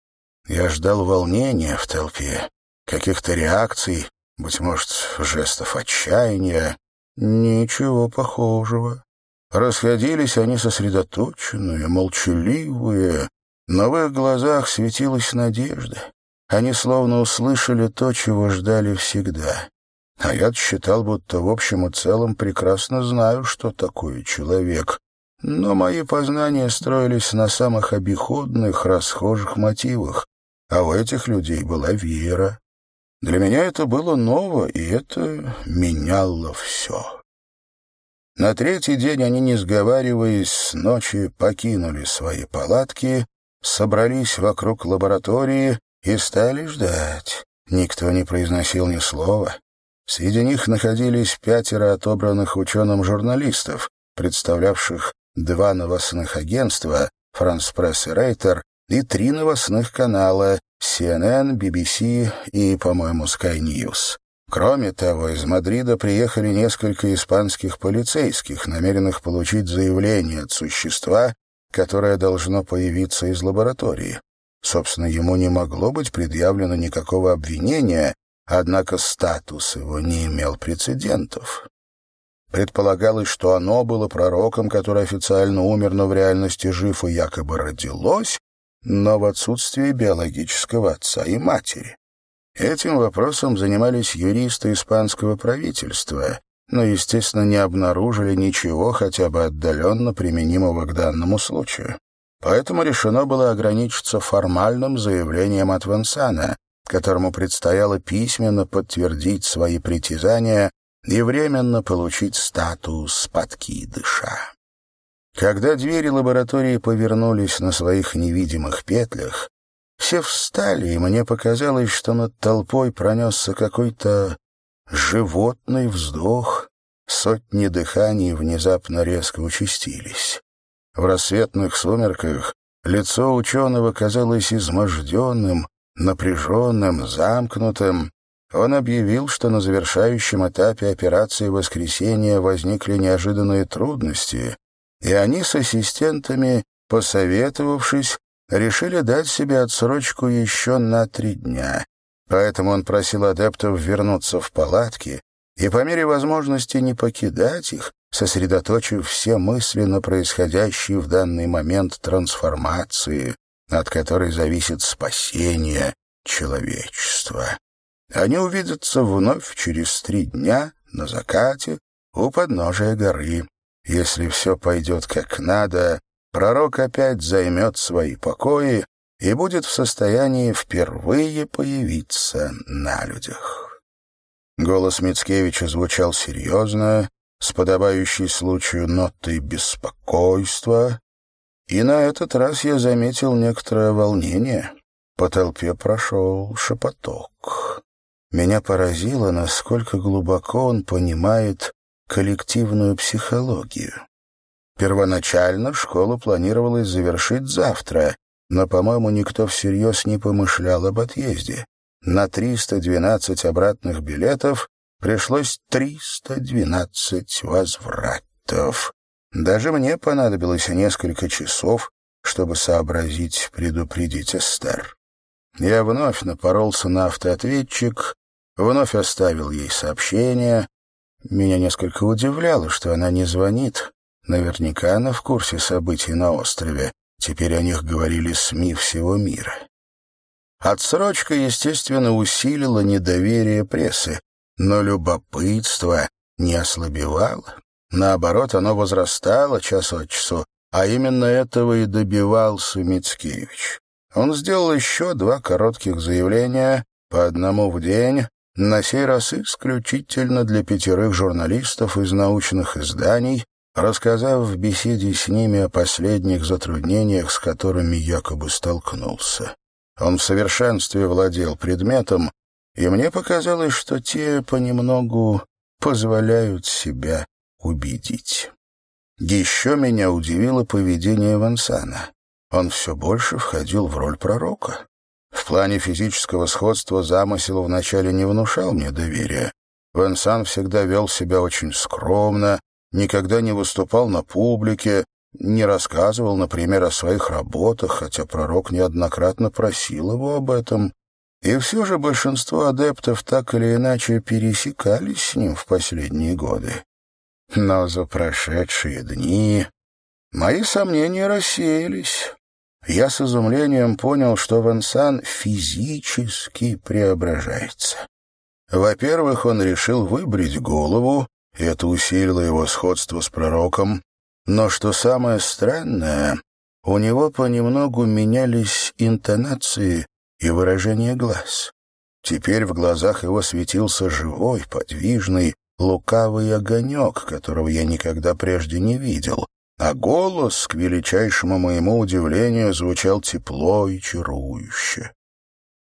Я ждал волнения в толпе, каких-то реакций, быть может, жестов отчаяния. Ничего похожего. Расходились они сосредоточенные, молчаливые, но в их глазах светилась надежда. Они словно услышали то, чего ждали всегда. А я считал, будто в общем и целом прекрасно знаю, что такое человек. Но мои познания строились на самых обиходных, расхожих мотивах. А у этих людей была вера. Для меня это было ново, и это меняло все. На третий день они, не сговариваясь, с ночи покинули свои палатки, собрались вокруг лаборатории и стали ждать. Никто не произносил ни слова. Среди них находились пятеро отобранных ученым журналистов, представлявших два новостных агентства «Франс Пресс» и «Рейтер» и три новостных канала CNN, BBC и, по-моему, Sky News. Кроме того, из Мадрида приехали несколько испанских полицейских, намеренных получить заявление от существа, которое должно появиться из лаборатории. Собственно, ему не могло быть предъявлено никакого обвинения, однако статус его не имел прецедентов. Предполагалось, что оно было пророком, который официально умер, но в реальности жив и якобы родилось, но в отсутствии биологического отца и матери. Этим вопросом занимались юристы испанского правительства, но, естественно, не обнаружили ничего хотя бы отдаленно применимого к данному случаю. Поэтому решено было ограничиться формальным заявлением от Вансана, которому предстояло письменно подтвердить свои притязания и временно получить статус подкидыша. Когда двери лаборатории повернулись на своих невидимых петлях, все встали, и мне показалось, что над толпой пронесся какой-то животный вздох. Сотни дыханий внезапно резко участились. В рассветных сумерках лицо ученого казалось изможденным, напряженным, замкнутым. Он объявил, что на завершающем этапе операции воскресения возникли неожиданные трудности, и они с ассистентами, посоветовавшись, решили дать себе отсрочку еще на три дня. Поэтому он просил адептов вернуться в палатки и по мере возможности не покидать их, сосредоточив все мысли на происходящей в данный момент трансформации, от которой зависит спасение человечества. Они увидятся вновь через три дня на закате у подножия горы. Если все пойдет как надо, пророк опять займет свои покои и будет в состоянии впервые появиться на людях. Голос Мицкевича звучал серьезно, с подобающей случаю нотой беспокойства, и на этот раз я заметил некоторое волнение. По толпе прошел шепоток. Меня поразило, насколько глубоко он понимает коллективную психологию. Первоначально школу планировалось завершить завтра, но, по-моему, никто всерьез не помышлял об отъезде. На 312 обратных билетов пришлось 312 возвратов. Даже мне понадобилось несколько часов, чтобы сообразить предупредить Эстер. Я вновь напоролся на автоответчик, вновь оставил ей сообщение. Меня несколько удивляло, что она не звонит, Наверняка она в курсе событий на острове. Теперь о них говорили СМИ всего мира. Отсрочка, естественно, усилила недоверие прессы, но любопытство не ослабевало. Наоборот, оно возрастало час от часу, а именно этого и добивался Мицкевич. Он сделал еще два коротких заявления, по одному в день, на сей раз исключительно для пятерых журналистов из научных изданий, рассказав в беседе с ними о последних затруднениях, с которыми якобы столкнулся. Он в совершенстве владел предметом, и мне показалось, что те понемногу позволяют себя убедить. Еще меня удивило поведение Вансана. Он все больше входил в роль пророка. В плане физического сходства замысел вначале не внушал мне доверия. Вансан всегда вел себя очень скромно, никогда не выступал на публике, не рассказывал, например, о своих работах, хотя пророк неоднократно просил его об этом. И все же большинство адептов так или иначе пересекались с ним в последние годы. Но за прошедшие дни мои сомнения рассеялись. Я с изумлением понял, что Вансан физически преображается. Во-первых, он решил выбрить голову, и это усилило его сходство с пророком. Но что самое странное, у него понемногу менялись интонации и выражение глаз. Теперь в глазах его светился живой, подвижный, лукавый огонек, которого я никогда прежде не видел, а голос, к величайшему моему удивлению, звучал тепло и чарующе.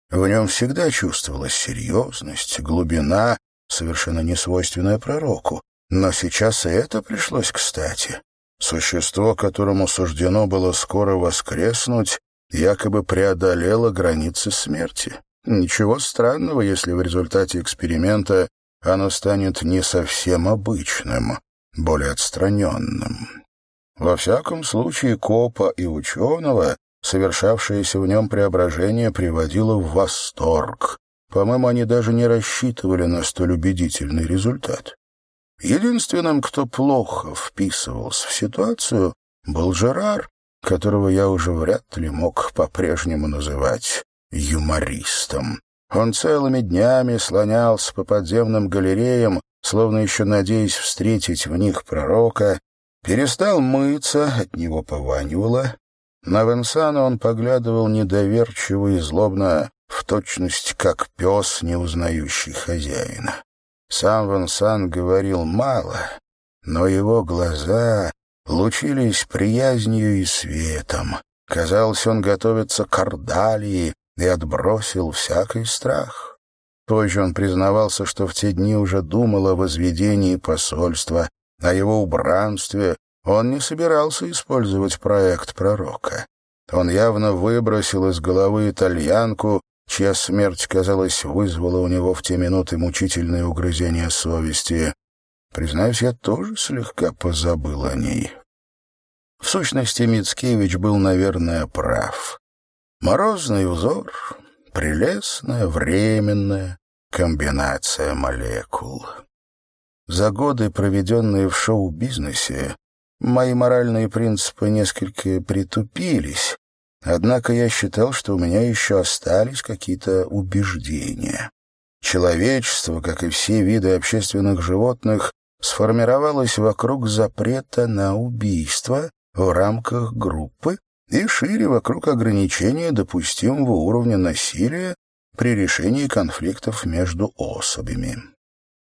В нем всегда чувствовалась серьезность, глубина, совершенно несвойственная пророку. Но сейчас и это пришлось кстати. Существо, которому суждено было скоро воскреснуть, якобы преодолело границы смерти. Ничего странного, если в результате эксперимента оно станет не совсем обычным, более отстраненным. Во всяком случае, копа и ученого, совершавшееся в нем преображение, приводило в восторг. По-моему, они даже не рассчитывали на столь убедительный результат. Единственным, кто плохо вписывался в ситуацию, был Жерар, которого я уже вряд ли мог по-прежнему называть юмористом. Он целыми днями слонялся по подземным галереям, словно еще надеясь встретить в них пророка, перестал мыться, от него пованивало. На Венсана он поглядывал недоверчиво и злобно, в точность как пес, не узнающий хозяина. Сам Венсан говорил мало, но его глаза лучились приязнью и светом. Казалось, он готовится к ордалии, и отбросил всякий страх. Позже он признавался, что в те дни уже думал о возведении посольства, о его убранстве. Он не собирался использовать проект пророка. Он явно выбросил из головы итальянку, чья смерть, казалось, вызвала у него в те минуты мучительные угрызения совести. Признаюсь, я тоже слегка позабыл о ней. В сущности, Мицкевич был, наверное, прав. Морозный узор, прелестная, временная комбинация молекул. За годы, проведенные в шоу-бизнесе, мои моральные принципы несколько притупились, однако я считал, что у меня еще остались какие-то убеждения. Человечество, как и все виды общественных животных, сформировалось вокруг запрета на убийство в рамках группы, и шире вокруг ограничения допустимого уровня насилия при решении конфликтов между особями.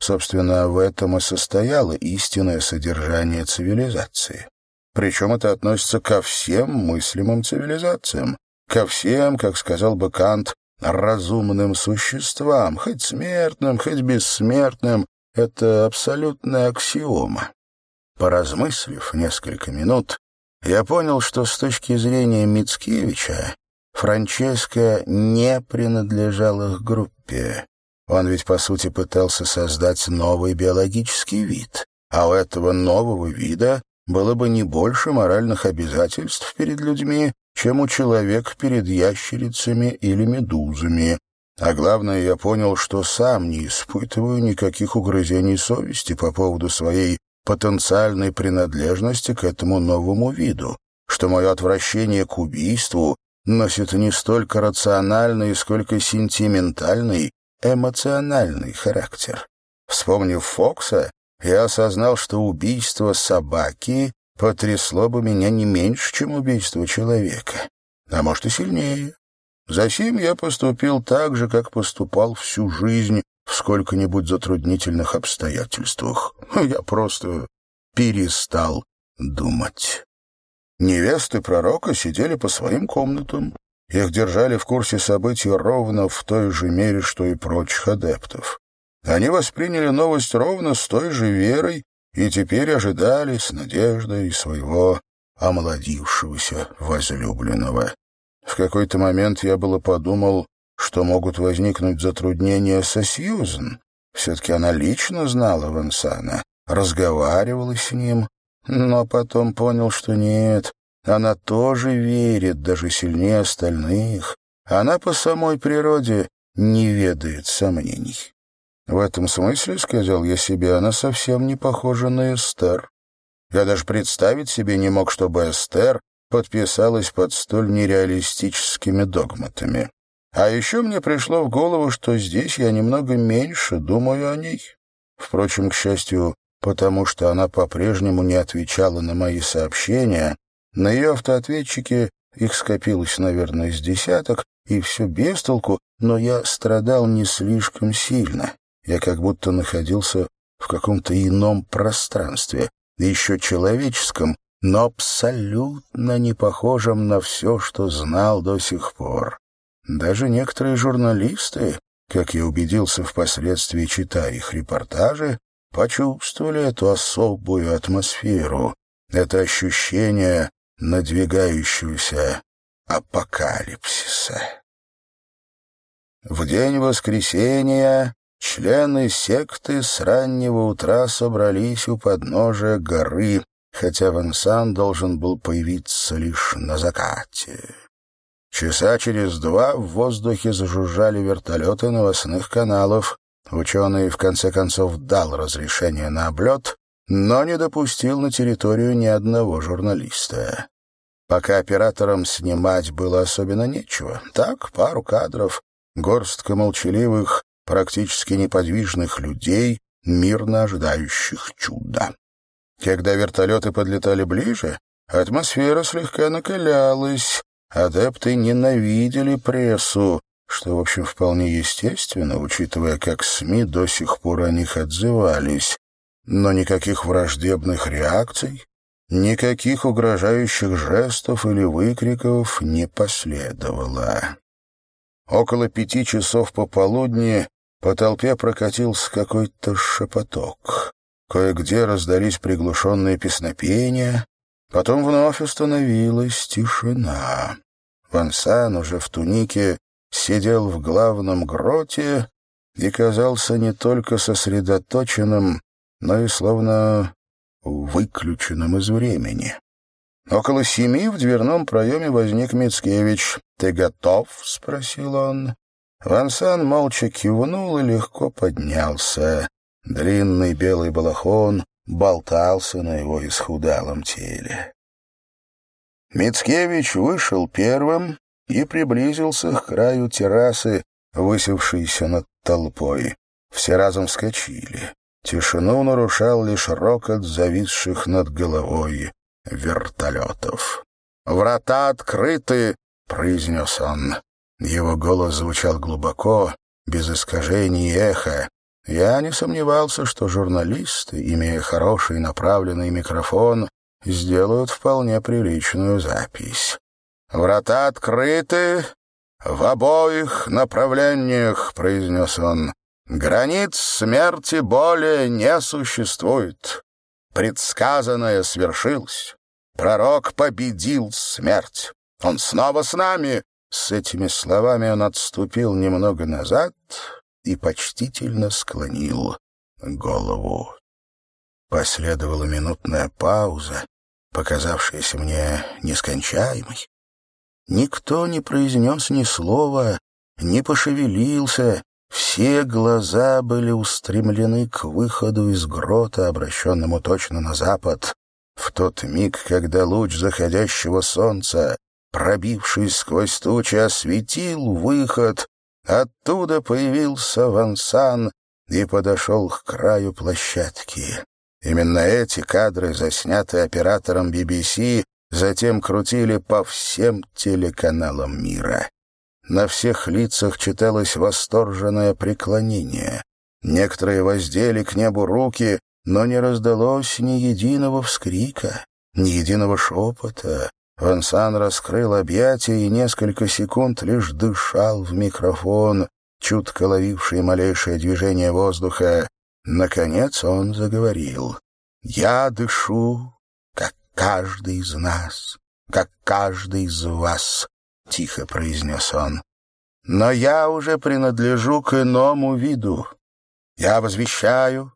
Собственно, в этом и состояло истинное содержание цивилизации. Причем это относится ко всем мыслимым цивилизациям, ко всем, как сказал бы Кант, разумным существам, хоть смертным, хоть бессмертным, это абсолютная аксиома. Поразмыслив несколько минут, я понял, что с точки зрения Мицкевича Франческо не принадлежал их группе. Он ведь, по сути, пытался создать новый биологический вид, а у этого нового вида было бы не больше моральных обязательств перед людьми, чем у человека перед ящерицами или медузами. А главное, я понял, что сам не испытываю никаких угрызений совести по поводу своей потенциальной принадлежности к этому новому виду, что мое отвращение к убийству носит не столько рациональный, сколько сентиментальный, эмоциональный характер. Вспомнив Фокса, я осознал, что убийство собаки потрясло бы меня не меньше, чем убийство человека, а может и сильнее. Засим я поступил так же, как поступал всю жизнь, в сколько-нибудь затруднительных обстоятельствах. Я просто перестал думать. Невесты пророка сидели по своим комнатам. Их держали в курсе событий ровно в той же мере, что и прочих адептов. Они восприняли новость ровно с той же верой, и теперь ожидали с надеждой своего омолодившегося возлюбленного. В какой-то момент я было подумал, что могут возникнуть затруднения со Сьюзен. Все-таки она лично знала Вансана, разговаривала с ним, но потом понял, что нет, она тоже верит, даже сильнее остальных. Она по самой природе не ведает сомнений. В этом смысле, сказал я себе, она совсем не похожа на Эстер. Я даже представить себе не мог, чтобы Эстер подписалась под столь нереалистическими догматами. А еще мне пришло в голову, что здесь я немного меньше думаю о ней. Впрочем, к счастью, потому что она по-прежнему не отвечала на мои сообщения, на ее автоответчике их скопилось, наверное, с десяток, и все без толку, но я страдал не слишком сильно. Я как будто находился в каком-то ином пространстве, еще человеческом, но абсолютно не похожем на все, что знал до сих пор. Даже некоторые журналисты, как я убедился впоследствии, читая их репортажи, почувствовали эту особую атмосферу, это ощущение надвигающегося апокалипсиса. В день воскресения члены секты с раннего утра собрались у подножия горы, хотя Вансан должен был появиться лишь на закате. Часа через два в воздухе зажужжали вертолеты новостных каналов. Ученый, в конце концов, дал разрешение на облет, но не допустил на территорию ни одного журналиста. Пока операторам снимать было особенно нечего. Так, пару кадров, горстка молчаливых, практически неподвижных людей, мирно ожидающих чуда. Когда вертолеты подлетали ближе, атмосфера слегка накалялась, адепты ненавидели прессу, что, в общем, вполне естественно, учитывая, как СМИ до сих пор о них отзывались но никаких враждебных реакций, никаких угрожающих жестов или выкриков не последовало. Около пяти часов пополудни по толпе прокатился какой-то шепоток. Кое-где раздались приглушенные песнопения, потом вновь установилась тишина. Вансан уже в тунике сидел в главном гроте и казался не только сосредоточенным, но и словно выключенным из времени. Около семи в дверном проеме возник Мицкевич. «Ты готов?» — спросил он. Вансан молча кивнул и легко поднялся. Длинный белый балахон болтался на его исхудалом теле. Мицкевич вышел первым и приблизился к краю террасы, высевшейся над толпой. Все разом вскочили. Тишину нарушал лишь рокот зависших над головой вертолетов. «Врата открыты!» — произнес он. Его голос звучал глубоко, без искажений и эха. Я не сомневался, что журналисты, имея хороший направленный микрофон, сделают вполне приличную запись. «Врата открыты в обоих направлениях», — произнес он. Границ смерти более не существует. Предсказанное свершилось. Пророк победил смерть. Он снова с нами. С этими словами он отступил немного назад и почтительно склонил голову. Последовала минутная пауза, показавшаяся мне нескончаемой. Никто не произнес ни слова, не пошевелился, все глаза были устремлены к выходу из грота, обращенному точно на запад, в тот миг, когда луч заходящего солнца, пробившись сквозь тучи, осветил выход, оттуда появился Вансан и подошел к краю площадки. Именно эти кадры, заснятые оператором BBC, затем крутили по всем телеканалам мира. На всех лицах читалось восторженное преклонение. Некоторые воздели к небу руки, но не раздалось ни единого вскрика, ни единого шепота. Вансан раскрыл объятия и несколько секунд лишь дышал в микрофон, чутко ловивший малейшее движение воздуха. Наконец он заговорил. Я дышу, как каждый из нас, как каждый из вас, — тихо произнес он. Но я уже принадлежу к иному виду. Я возвещаю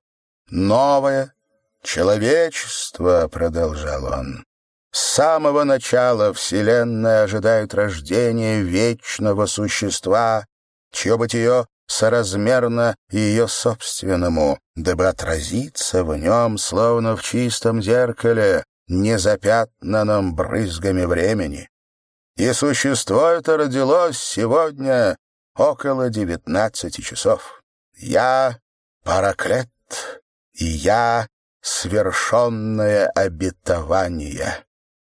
новое человечество, — продолжал он. С самого начала Вселенная ожидает рождения вечного существа, чье бытие соразмерно ее собственному, дабы отразиться в нем, словно в чистом зеркале, незапятнанном брызгами времени. И существо это родилось сегодня около девятнадцати часов. Я — параклет, и я — свершенное обетование.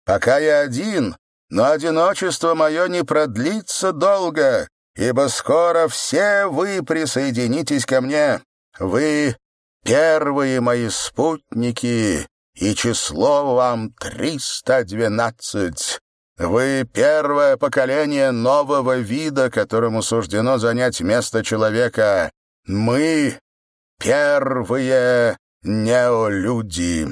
Пока я один, но одиночество мое не продлится долго, ибо скоро все вы присоединитесь ко мне. Вы — первые мои спутники, и число вам триста двенадцать. Вы — первое поколение нового вида, которому суждено занять место человека. Мы — первые неолюди.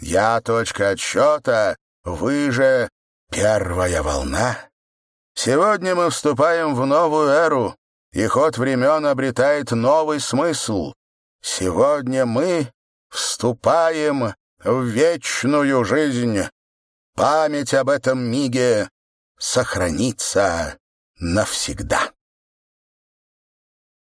Я — точка отсчета, вы же — первая волна. Сегодня мы вступаем в новую эру, и ход времен обретает новый смысл. Сегодня мы вступаем в вечную жизнь. Память об этом миге сохранится навсегда.